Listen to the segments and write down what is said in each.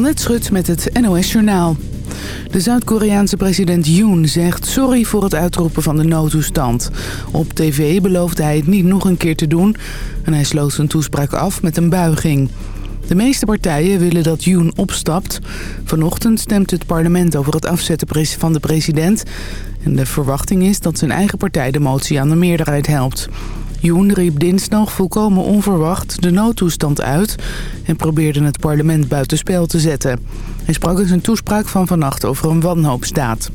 Annette Schut met het NOS Journaal. De Zuid-Koreaanse president Yoon zegt sorry voor het uitroepen van de noodtoestand. Op tv beloofde hij het niet nog een keer te doen en hij sloot zijn toespraak af met een buiging. De meeste partijen willen dat Yoon opstapt. Vanochtend stemt het parlement over het afzetten van de president. En de verwachting is dat zijn eigen partij de motie aan de meerderheid helpt. Yoon riep dinsdag volkomen onverwacht de noodtoestand uit... en probeerde het parlement buitenspel te zetten. Hij sprak in zijn toespraak van vannacht over een wanhoopstaat.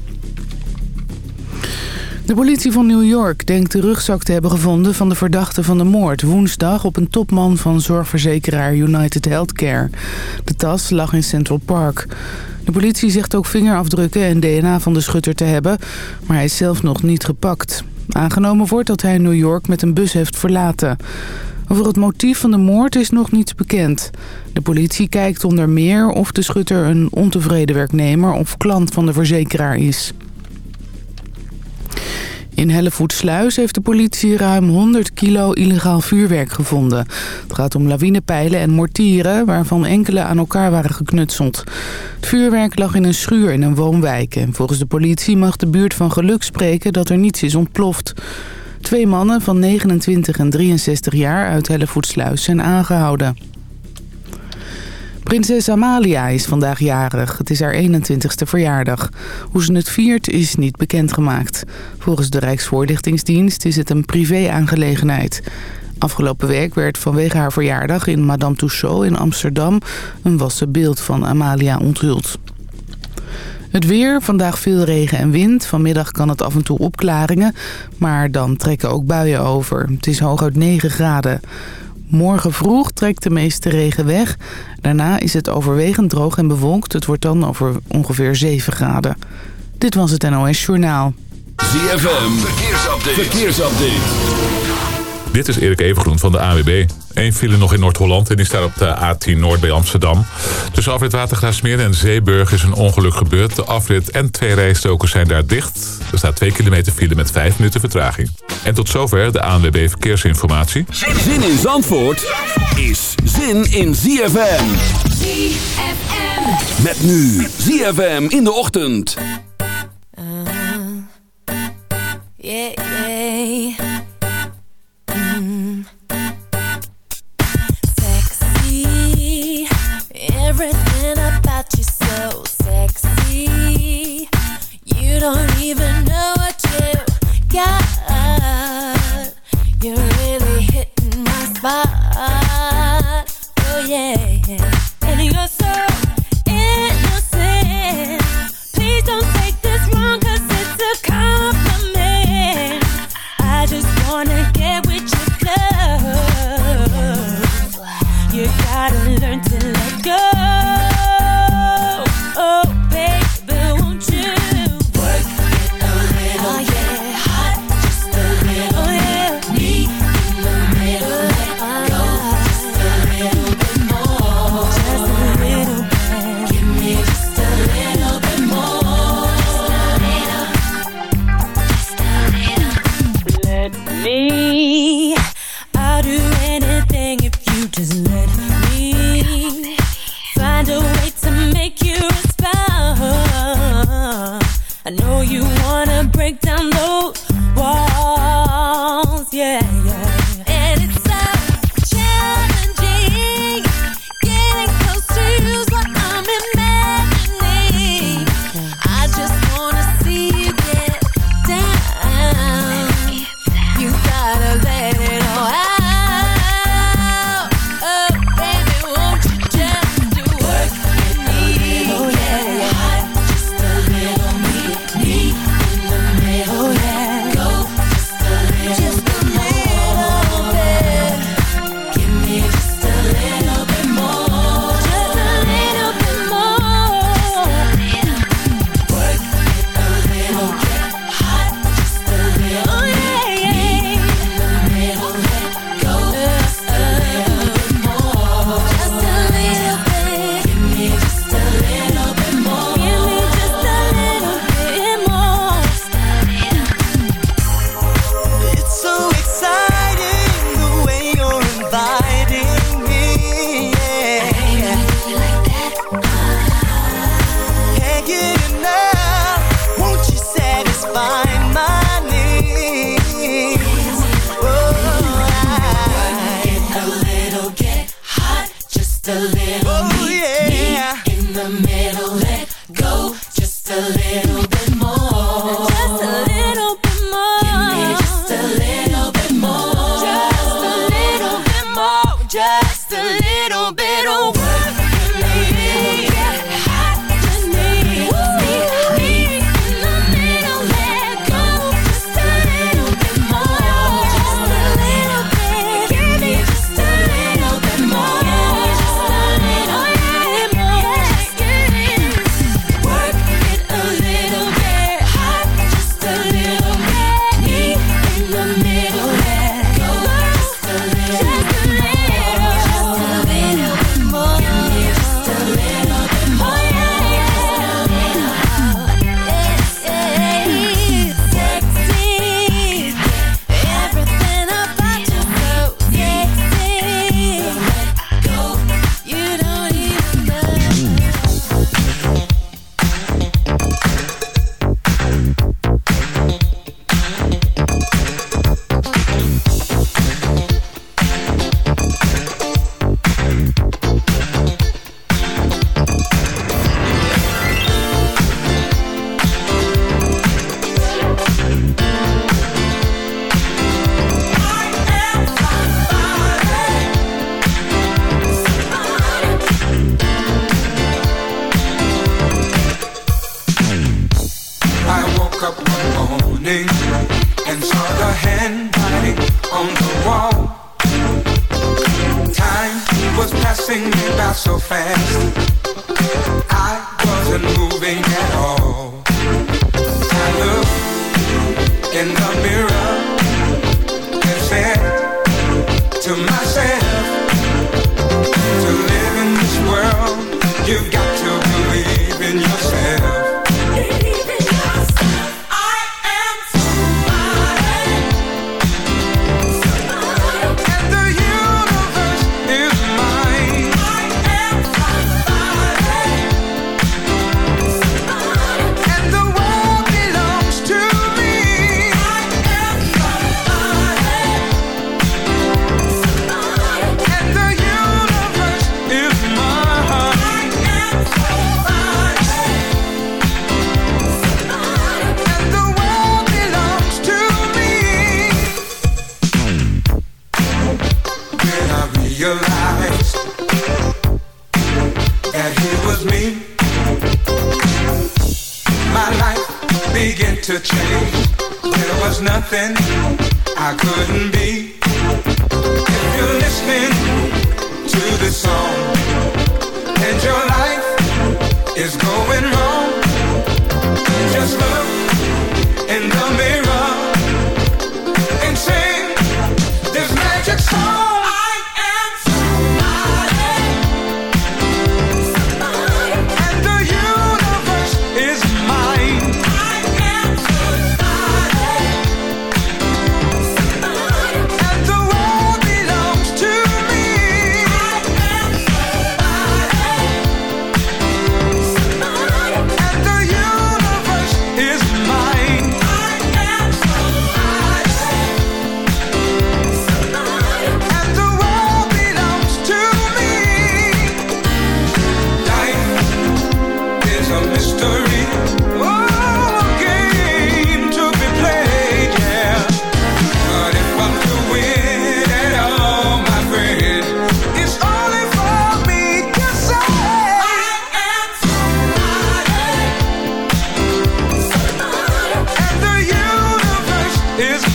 De politie van New York denkt de rugzak te hebben gevonden van de verdachte van de moord woensdag op een topman van zorgverzekeraar United Healthcare. De tas lag in Central Park. De politie zegt ook vingerafdrukken en DNA van de schutter te hebben, maar hij is zelf nog niet gepakt. Aangenomen wordt dat hij New York met een bus heeft verlaten. Over het motief van de moord is nog niets bekend. De politie kijkt onder meer of de schutter een ontevreden werknemer of klant van de verzekeraar is. In Hellevoetsluis heeft de politie ruim 100 kilo illegaal vuurwerk gevonden. Het gaat om lawinepijlen en mortieren waarvan enkele aan elkaar waren geknutseld. Het vuurwerk lag in een schuur in een woonwijk. En volgens de politie mag de buurt van geluk spreken dat er niets is ontploft. Twee mannen van 29 en 63 jaar uit Hellevoetsluis zijn aangehouden. Prinses Amalia is vandaag jarig. Het is haar 21ste verjaardag. Hoe ze het viert is niet bekendgemaakt. Volgens de Rijksvoorlichtingsdienst is het een privé-aangelegenheid. Afgelopen week werd vanwege haar verjaardag in Madame Tussauds in Amsterdam... een wassen beeld van Amalia onthuld. Het weer, vandaag veel regen en wind. Vanmiddag kan het af en toe opklaringen, maar dan trekken ook buien over. Het is hooguit 9 graden. Morgen vroeg trekt de meeste regen weg. Daarna is het overwegend droog en bewolkt. Het wordt dan over ongeveer 7 graden. Dit was het NOS Journaal. ZFM, verkeersupdate. verkeersupdate. Dit is Erik Evengroen van de AWB. Eén file nog in Noord-Holland en die staat op de A10 Noord bij Amsterdam. Tussen afrit Watergraafsmeer en Zeeburg is een ongeluk gebeurd. De afrit en twee rijstokers zijn daar dicht. Er staat 2 kilometer file met 5 minuten vertraging. En tot zover de ANWB Verkeersinformatie. Zin in Zandvoort is zin in ZFM. ZFM. Met nu ZFM in de ochtend. Uh, yeah, yeah. Spot. Oh yeah, was is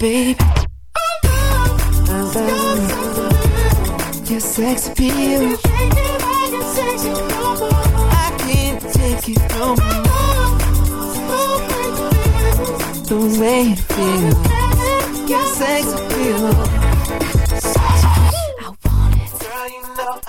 To me, babe? I love your sex appeal. I can't take it no more. The way it feels, your sex appeal. Girl, you know I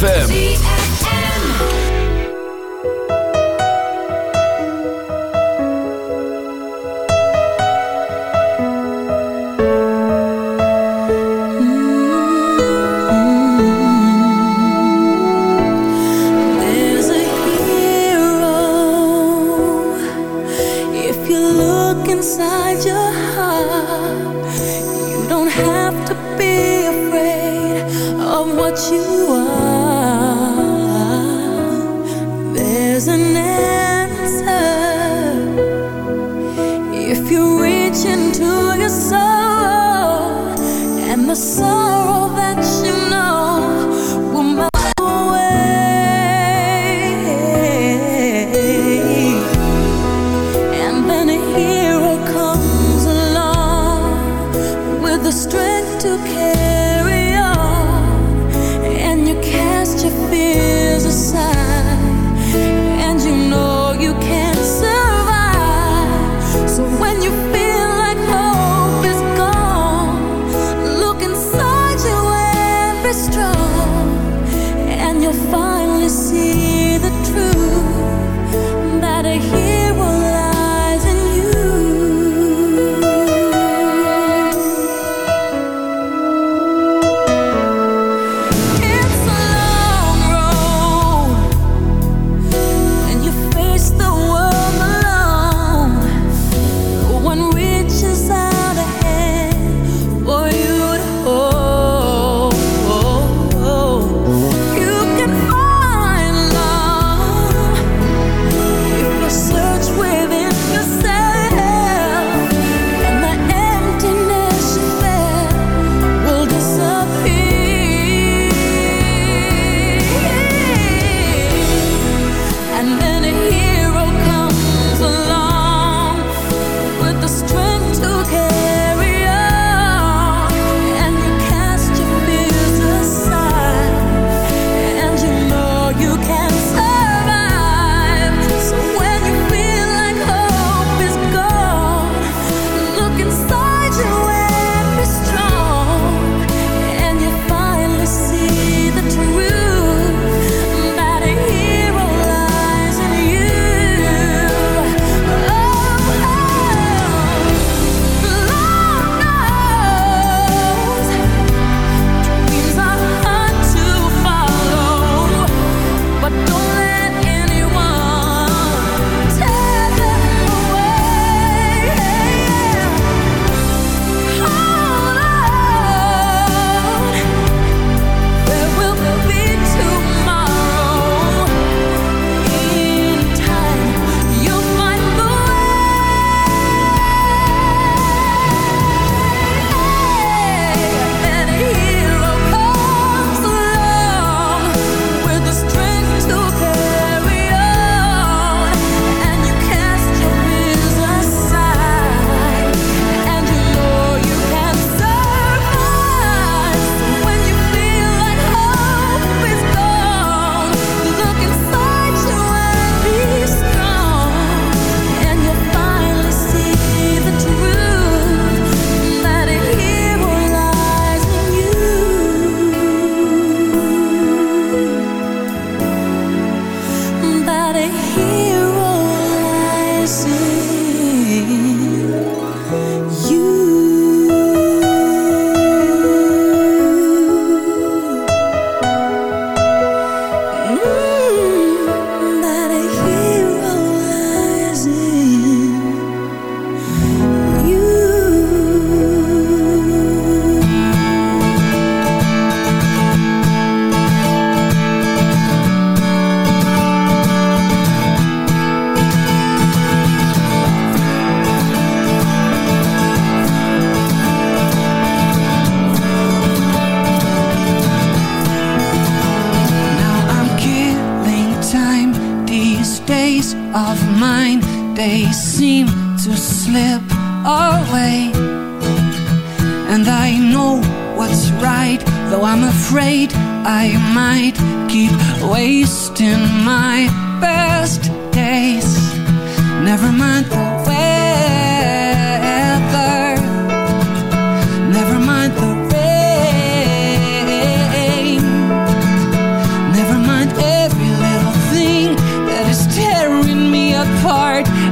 ZFM. See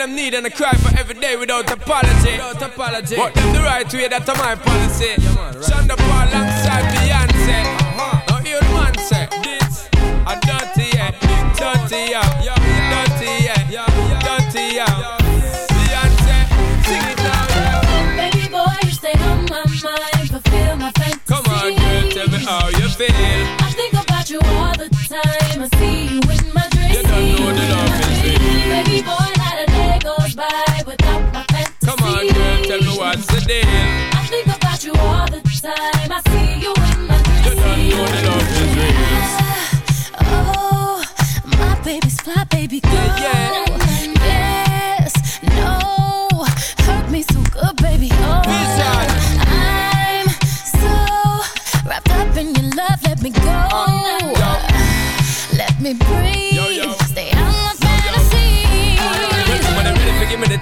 And that the girl them need and I cry for every day without apology. Without apology. But them the right way, that's my baby's fly,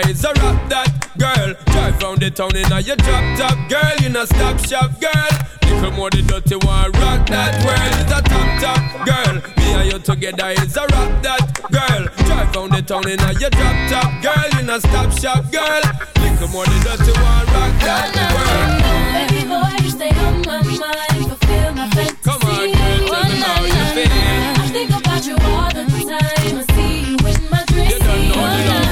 you together is a rap that girl. Drive round the town in a your drop top girl, you know stop shop girl. Little more the dirty one, rock that world is a top top girl. Me and you together is a rap that girl. Drive round the town in a your drop top girl, you know stop shop girl. Little more the dirty one, rock that world. Baby boy, you stay on my mind, fulfill my fantasy. Come on, girl, tell me how you oh, feel. I think about you all the time. I see you in my dreams. You don't know the love is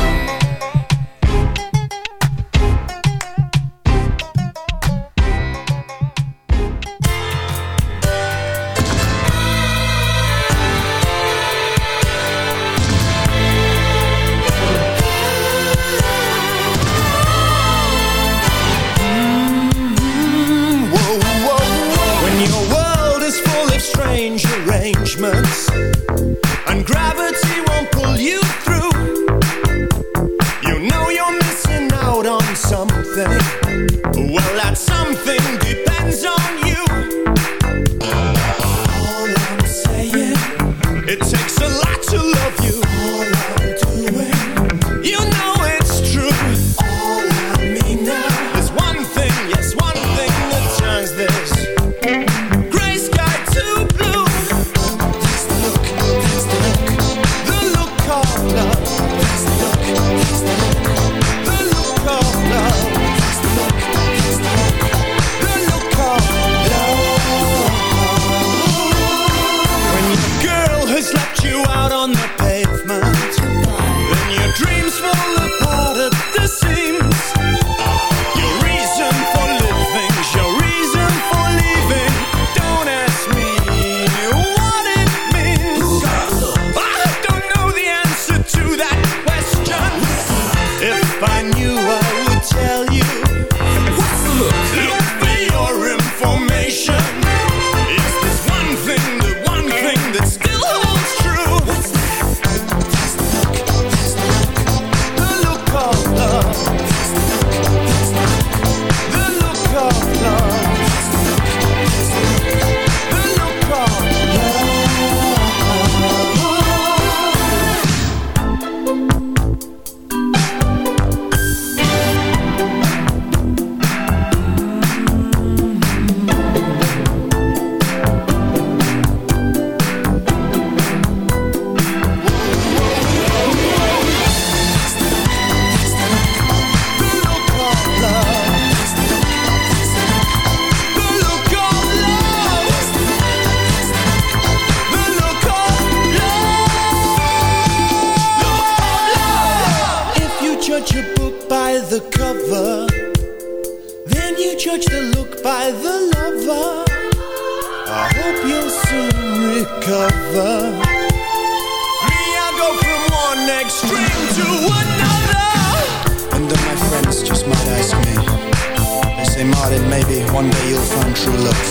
Maybe one day you'll find true love.